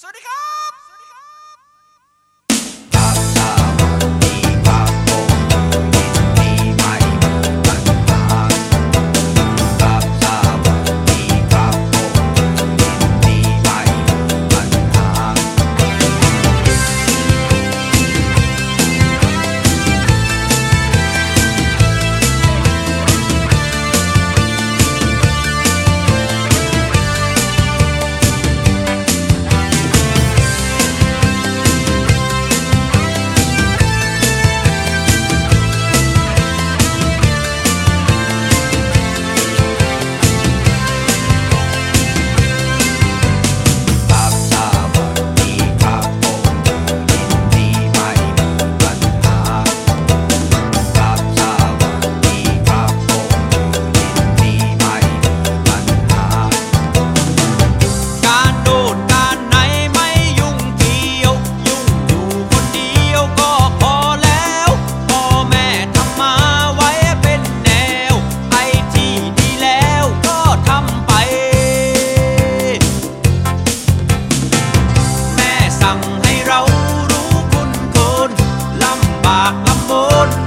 สวัสดีครับากละมุน